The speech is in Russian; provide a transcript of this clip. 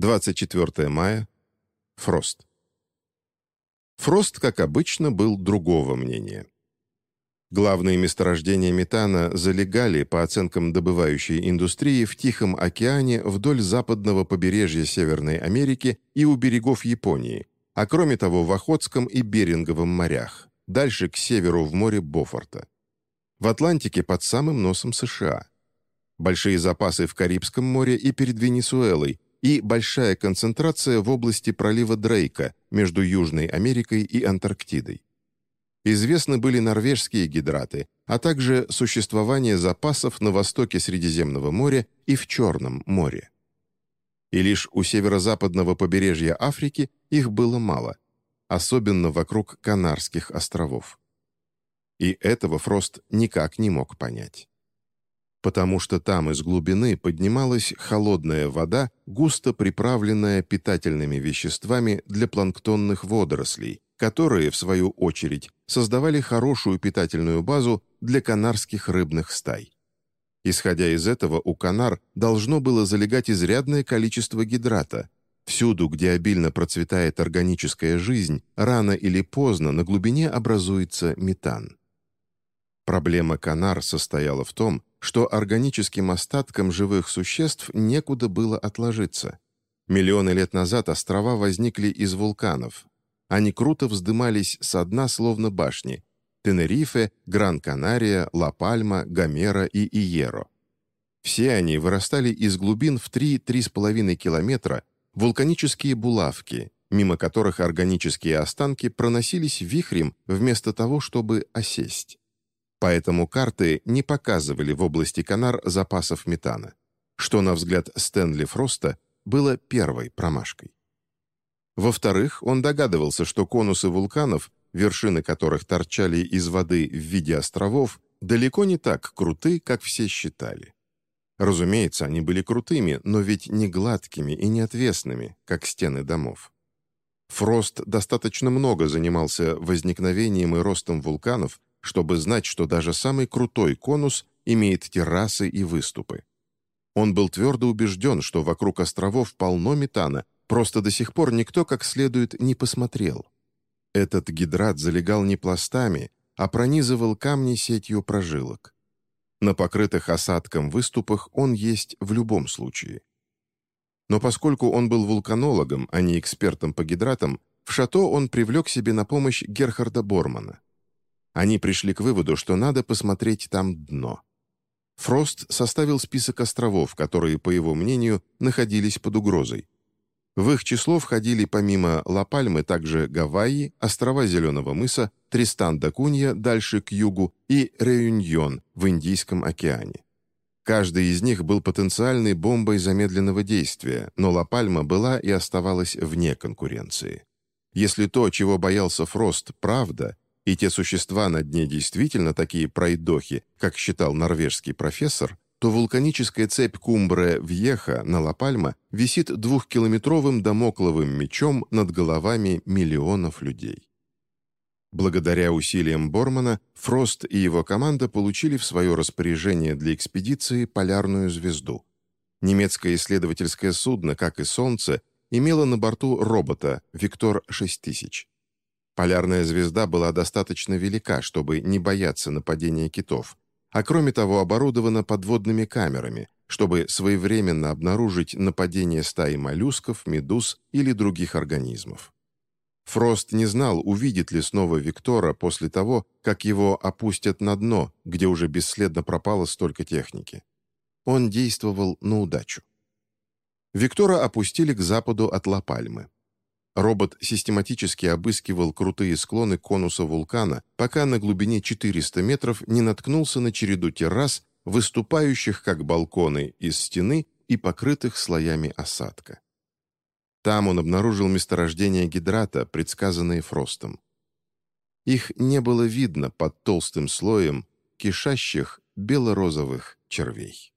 24 мая. Фрост. Фрост, как обычно, был другого мнения. Главные месторождения метана залегали, по оценкам добывающей индустрии, в Тихом океане вдоль западного побережья Северной Америки и у берегов Японии, а кроме того в Охотском и Беринговом морях, дальше к северу в море Бофорта. В Атлантике под самым носом США. Большие запасы в Карибском море и перед Венесуэлой, и большая концентрация в области пролива Дрейка между Южной Америкой и Антарктидой. Известны были норвежские гидраты, а также существование запасов на востоке Средиземного моря и в Черном море. И лишь у северо-западного побережья Африки их было мало, особенно вокруг Канарских островов. И этого Фрост никак не мог понять. Потому что там из глубины поднималась холодная вода, густо приправленная питательными веществами для планктонных водорослей, которые, в свою очередь, создавали хорошую питательную базу для канарских рыбных стай. Исходя из этого, у канар должно было залегать изрядное количество гидрата. Всюду, где обильно процветает органическая жизнь, рано или поздно на глубине образуется метан. Проблема канар состояла в том, что органическим остаткам живых существ некуда было отложиться. Миллионы лет назад острова возникли из вулканов, они круто вздымались со дна, словно башни. Тенерифе, Гран-Канария, Ла-Пальма, Гомера и Иеро. Все они вырастали из глубин в 3-3,5 километра, вулканические булавки, мимо которых органические останки проносились вихрем вместо того, чтобы осесть. Поэтому карты не показывали в области Канар запасов метана, что, на взгляд Стэнли Фроста, было первой промашкой. Во-вторых, он догадывался, что конусы вулканов, вершины которых торчали из воды в виде островов, далеко не так круты, как все считали. Разумеется, они были крутыми, но ведь не гладкими и не отвесными, как стены домов. Фрост достаточно много занимался возникновением и ростом вулканов, чтобы знать, что даже самый крутой конус имеет террасы и выступы. Он был твердо убежден, что вокруг островов полно метана, Просто до сих пор никто как следует не посмотрел. Этот гидрат залегал не пластами, а пронизывал камни сетью прожилок. На покрытых осадком выступах он есть в любом случае. Но поскольку он был вулканологом, а не экспертом по гидратам, в шато он привлек себе на помощь Герхарда Бормана. Они пришли к выводу, что надо посмотреть там дно. Фрост составил список островов, которые, по его мнению, находились под угрозой, в их число входили помимо Ла-Пальмы также Гавайи, острова Зеленого мыса, Тристан-да-Кунья дальше к югу и Реюньон в Индийском океане. Каждый из них был потенциальной бомбой замедленного действия, но Ла-Пальма была и оставалась вне конкуренции. Если то, чего боялся Фрост, правда, и те существа на дне действительно такие пройдохи, как считал норвежский профессор, то вулканическая цепь Кумбре-Вьеха на Ла-Пальма висит двухкилометровым домокловым мечом над головами миллионов людей. Благодаря усилиям Бормана, Фрост и его команда получили в свое распоряжение для экспедиции полярную звезду. Немецкое исследовательское судно, как и Солнце, имело на борту робота «Виктор-6000». Полярная звезда была достаточно велика, чтобы не бояться нападения китов, а кроме того оборудована подводными камерами, чтобы своевременно обнаружить нападение стаи моллюсков, медуз или других организмов. Фрост не знал, увидит ли снова Виктора после того, как его опустят на дно, где уже бесследно пропало столько техники. Он действовал на удачу. Виктора опустили к западу от Ла-Пальмы. Робот систематически обыскивал крутые склоны конуса вулкана, пока на глубине 400 метров не наткнулся на череду террас, выступающих как балконы из стены и покрытых слоями осадка. Там он обнаружил месторождение гидрата, предсказанные Фростом. Их не было видно под толстым слоем кишащих бело-розовых червей.